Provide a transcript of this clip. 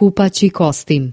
kupaći kostim.